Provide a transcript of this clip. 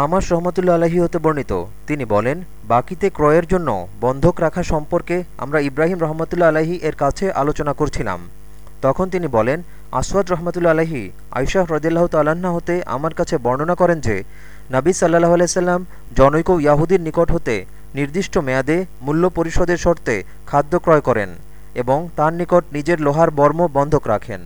আমার রহমতুল্লা আলহী হতে বর্ণিত। তিনি বলেন, বাকিতে ক্রয়ের জন্য বন্ধক রাখা সম্পর্কে আমরা ইব্রাহিম রহমতুল্লা আলহী এর কাছে আলোচনা করছিলাম। তখন তিনি বলেন, আসওয়াদ রহমতুল্লা আলহী আয়শাহ রদিল্লাহ তাল্লাহ্না হতে আমার কাছে বর্ণনা করেন যে, নাবী সাল্লাহ আলাইসাল্লাম জনৈক ইয়াহুদির নিকট হতে নির্দিষ্ট মেয়াদে মূল্য পরিশোধের শর্তে খাদ্য ক্রয় করেন এবং তার নিকট নিজের লোহার বর্ম বন্ধক রাখেন।